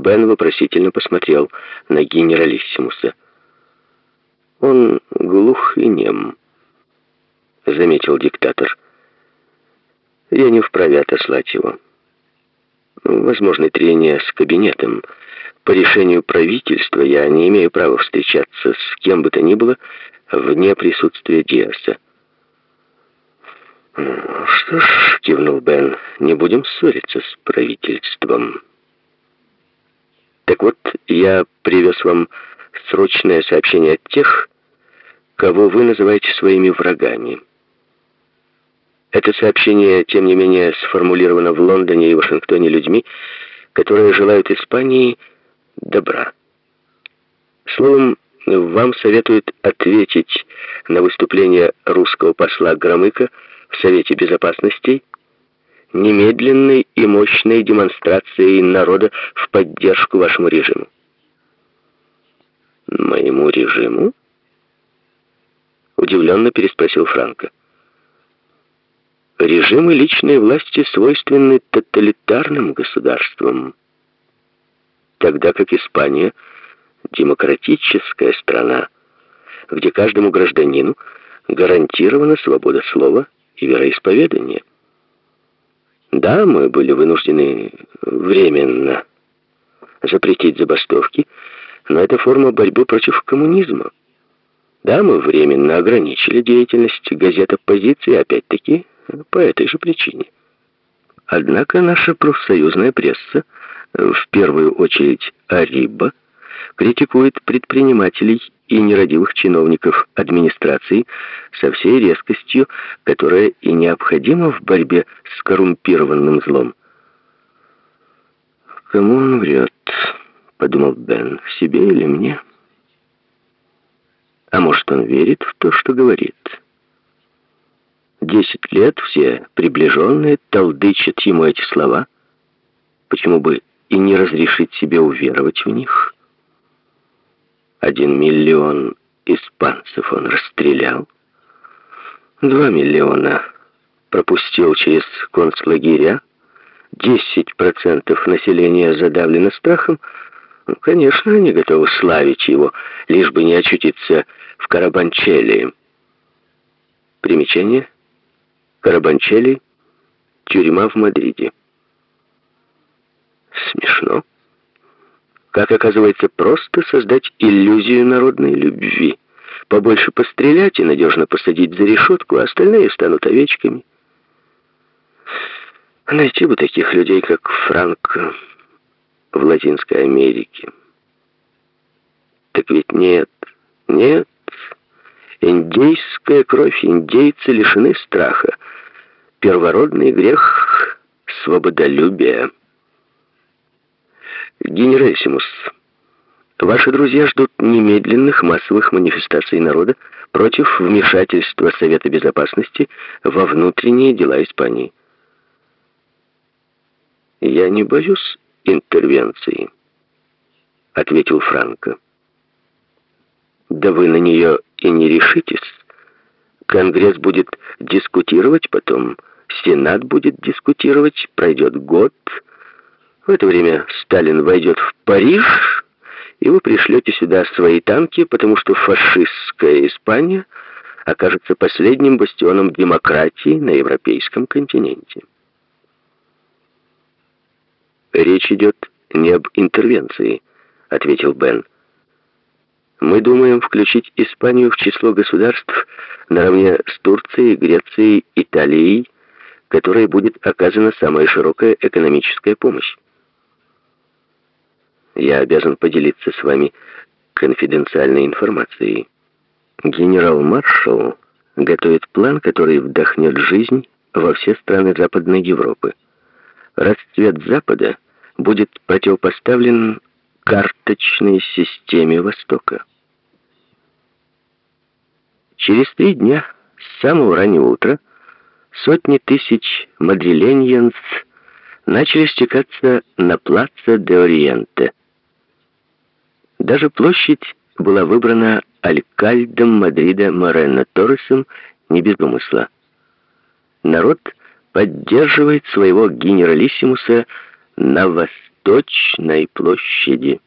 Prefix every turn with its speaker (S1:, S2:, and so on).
S1: Бен вопросительно посмотрел на генералиссимуса. «Он глух и нем», — заметил диктатор. «Я не вправе отослать его. Возможны трения с кабинетом. По решению правительства я не имею права встречаться с кем бы то ни было вне присутствия Диаса». «Что ж», — кивнул Бен, — «не будем ссориться с правительством». «Так вот, я привез вам срочное сообщение от тех, кого вы называете своими врагами». Это сообщение, тем не менее, сформулировано в Лондоне и Вашингтоне людьми, которые желают Испании добра. Словом, вам советуют ответить на выступление русского посла Громыка в Совете Безопасности немедленной и мощной демонстрацией народа в поддержку вашему режиму. «Моему режиму?» Удивленно переспросил Франко. Режимы личной власти свойственны тоталитарным государствам, тогда как Испания — демократическая страна, где каждому гражданину гарантирована свобода слова и вероисповедания. Да, мы были вынуждены временно запретить забастовки, но это форма борьбы против коммунизма. Да, мы временно ограничили деятельность газет оппозиции, опять-таки, по этой же причине. Однако наша профсоюзная пресса, в первую очередь Ариба, критикует предпринимателей и нерадивых чиновников администрации со всей резкостью, которая и необходима в борьбе с коррумпированным злом. «Кому он врет?» — подумал Бен. «Себе или мне?» «А может, он верит в то, что говорит?» Десять лет все приближенные толдычат ему эти слова. Почему бы и не разрешить себе уверовать в них?» Один миллион испанцев он расстрелял. Два миллиона пропустил через концлагеря. Десять процентов населения задавлено страхом. Ну, конечно, они готовы славить его, лишь бы не очутиться в Карабанчелии. Примечание. Карабанчели. Тюрьма в Мадриде. Смешно. Как оказывается, просто создать иллюзию народной любви. Побольше пострелять и надежно посадить за решетку, а остальные станут овечками. Найти бы таких людей, как Франко в Латинской Америке. Так ведь нет, нет. Индейская кровь, индейцы лишены страха. Первородный грех — свободолюбия. Генералиссимус, ваши друзья ждут немедленных массовых манифестаций народа против вмешательства Совета Безопасности во внутренние дела Испании. «Я не боюсь интервенции», — ответил Франко. «Да вы на нее и не решитесь. Конгресс будет дискутировать, потом Сенат будет дискутировать, пройдет год, в это время Сталин войдет в Париж, и вы пришлете сюда свои танки, потому что фашистская Испания окажется последним бастионом демократии на европейском континенте. «Речь идет не об интервенции», — ответил Бен. «Мы думаем включить Испанию в число государств наравне с Турцией, Грецией, Италией, которой будет оказана самая широкая экономическая помощь. Я обязан поделиться с вами конфиденциальной информацией. Генерал-маршал готовит план, который вдохнет жизнь во все страны Западной Европы. Расцвет Запада будет противопоставлен карточной системе Востока. Через три дня, с самого раннего утра, сотни тысяч мадриленьянц начали стекаться на плаца де Ориенте, даже площадь была выбрана алькальдом Мадрида Морено Торресом не без умысла. Народ поддерживает своего генералиссимуса на. Восточной площади.